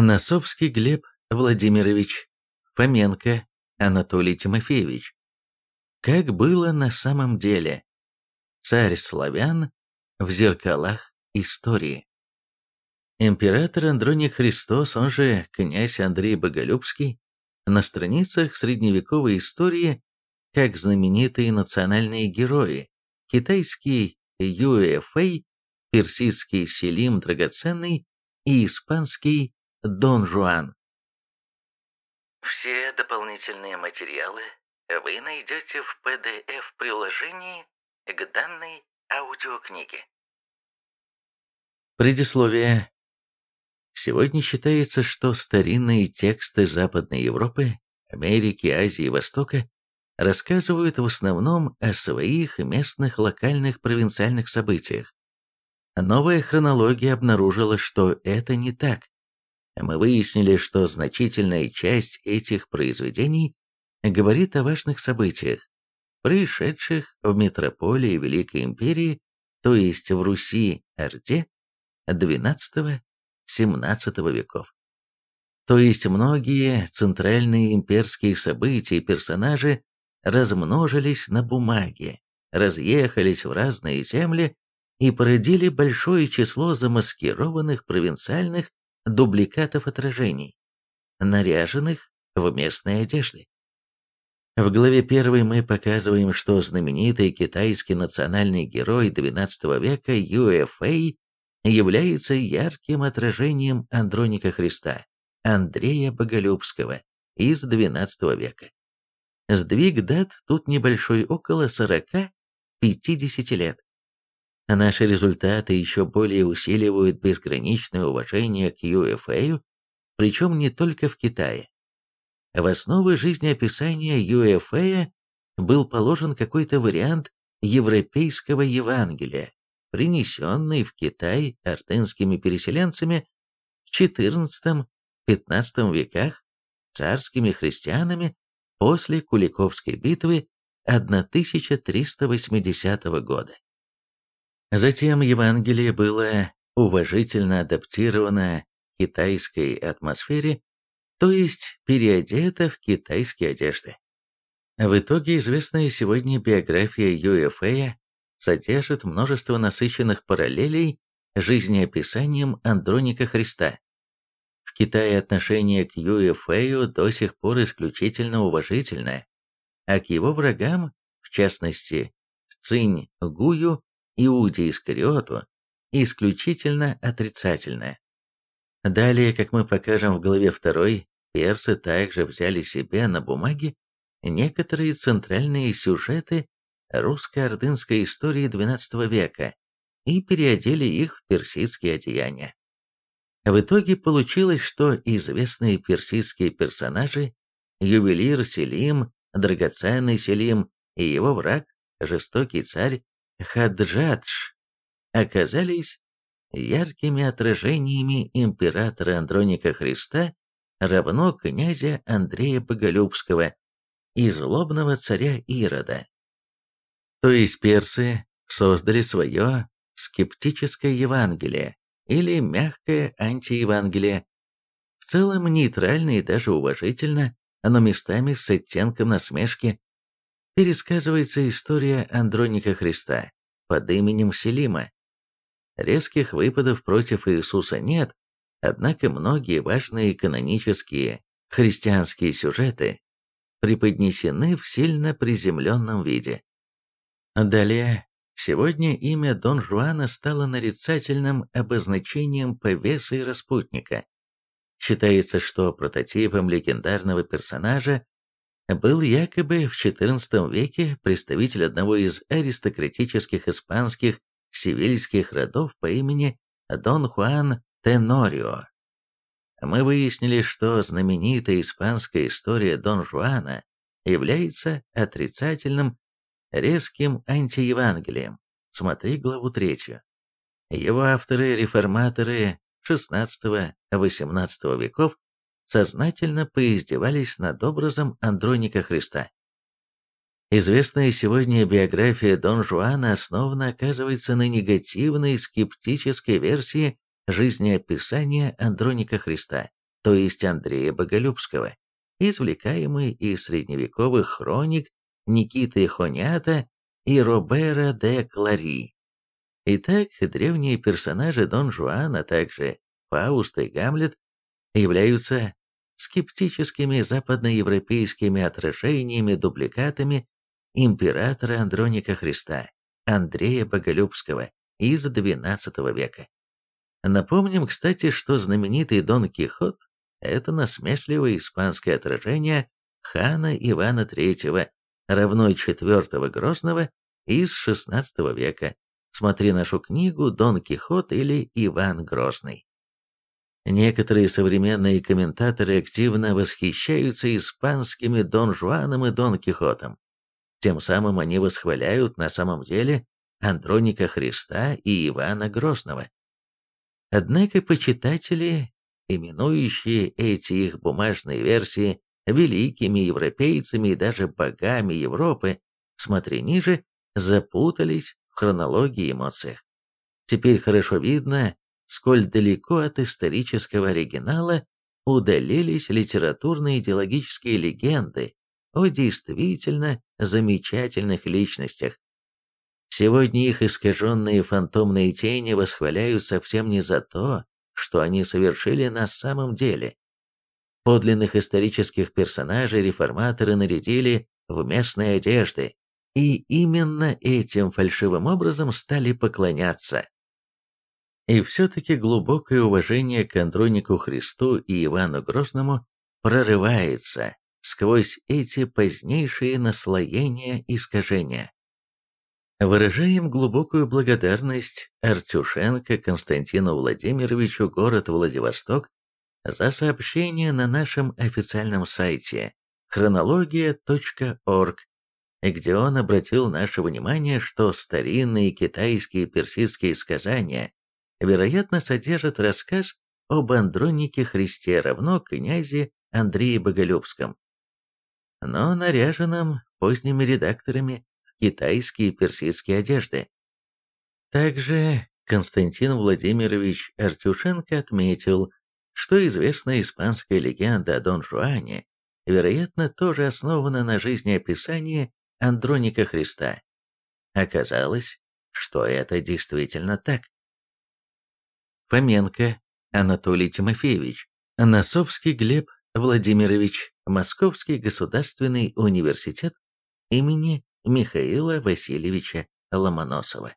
Носовский Глеб Владимирович, Фоменко Анатолий Тимофеевич. Как было на самом деле? Царь славян в зеркалах истории. Император Андроний Христос, он же князь Андрей Боголюбский, на страницах средневековой истории как знаменитые национальные герои, китайский Юэфэй, персидский Селим Драгоценный и испанский Дон Жуан. Все дополнительные материалы вы найдете в PDF-приложении к данной аудиокниге. Предисловие. Сегодня считается, что старинные тексты Западной Европы, Америки, Азии и Востока рассказывают в основном о своих местных локальных провинциальных событиях. Новая хронология обнаружила, что это не так. Мы выяснили, что значительная часть этих произведений говорит о важных событиях, происшедших в метрополии Великой Империи, то есть в Руси-Орде XII-XVII веков. То есть многие центральные имперские события и персонажи размножились на бумаге, разъехались в разные земли и породили большое число замаскированных провинциальных дубликатов отражений, наряженных в местные одежды. В главе 1 мы показываем, что знаменитый китайский национальный герой XII века Юэфэй является ярким отражением Андроника Христа, Андрея Боголюбского из XII века. Сдвиг дат тут небольшой, около 40-50 лет. Наши результаты еще более усиливают безграничное уважение к UFA, причем не только в Китае. В основу жизнеописания UFA был положен какой-то вариант европейского Евангелия, принесенный в Китай артынскими переселенцами в XIV-XV веках царскими христианами после Куликовской битвы 1380 года. Затем Евангелие было уважительно адаптировано к китайской атмосфере, то есть переодето в китайские одежды. В итоге известная сегодня биография Юэфэя содержит множество насыщенных параллелей жизнеописанием Андроника Христа, Китае отношение к Юэ Фэю до сих пор исключительно уважительное, а к его врагам, в частности, Цинь Гую, Иуде Искариоту, исключительно отрицательное. Далее, как мы покажем в главе 2, персы также взяли себе на бумаге некоторые центральные сюжеты русско-ордынской истории XII века и переодели их в персидские одеяния. В итоге получилось, что известные персидские персонажи, ювелир Селим, драгоценный Селим и его враг, жестокий царь Хаджадж, оказались яркими отражениями императора Андроника Христа, равно князя Андрея Боголюбского и злобного царя Ирода. То есть персы создали свое скептическое Евангелие, или мягкое антиевангелие. В целом нейтрально и даже уважительно, но местами с оттенком насмешки, пересказывается история Андроника Христа под именем Селима. Резких выпадов против Иисуса нет, однако многие важные канонические христианские сюжеты преподнесены в сильно приземленном виде. Далее Сегодня имя Дон Жуана стало нарицательным обозначением повеса и распутника. Считается, что прототипом легендарного персонажа был якобы в XIV веке представитель одного из аристократических испанских сивильских родов по имени Дон Хуан Тенорио. Мы выяснили, что знаменитая испанская история Дон Жуана является отрицательным резким антиевангелием. Смотри главу третью. Его авторы-реформаторы XVI-XVIII веков сознательно поиздевались над образом Андроника Христа. Известная сегодня биография Дон Жуана основана, оказывается, на негативной скептической версии жизнеописания Андроника Христа, то есть Андрея Боголюбского, извлекаемый из средневековых хроник Никиты Хонята и Робера де Клари. Итак, древние персонажи Дон Жуана, а также Фауст и Гамлет, являются скептическими западноевропейскими отражениями-дубликатами императора Андроника Христа, Андрея Боголюбского из XII века. Напомним, кстати, что знаменитый Дон Кихот – это насмешливое испанское отражение хана Ивана III, равно IV Грозного из XVI века. Смотри нашу книгу «Дон Кихот» или «Иван Грозный». Некоторые современные комментаторы активно восхищаются испанскими Дон Жуаном и Дон Кихотом. Тем самым они восхваляют на самом деле Андроника Христа и Ивана Грозного. Однако почитатели, именующие эти их бумажные версии великими европейцами и даже богами Европы, смотри ниже, запутались в хронологии эмоциях. Теперь хорошо видно, сколь далеко от исторического оригинала удалились литературные идеологические легенды о действительно замечательных личностях. Сегодня их искаженные фантомные тени восхваляют совсем не за то, что они совершили на самом деле. Подлинных исторических персонажей реформаторы нарядили в местные одежды, и именно этим фальшивым образом стали поклоняться. И все-таки глубокое уважение к Андронику Христу и Ивану Грозному прорывается сквозь эти позднейшие наслоения искажения. Выражаем глубокую благодарность Артюшенко Константину Владимировичу, город Владивосток, за сообщение на нашем официальном сайте хронология.орг, где он обратил наше внимание, что старинные китайские и персидские сказания, вероятно, содержат рассказ об Андронике Христе, равно князе Андрее Боголюбском, но наряженном поздними редакторами китайские и персидские одежды. Также Константин Владимирович Артюшенко отметил, что известная испанская легенда о Дон Жуане, вероятно, тоже основана на жизнеописании Андроника Христа. Оказалось, что это действительно так. Фоменко Анатолий Тимофеевич, Носовский Глеб Владимирович, Московский государственный университет имени Михаила Васильевича Ломоносова.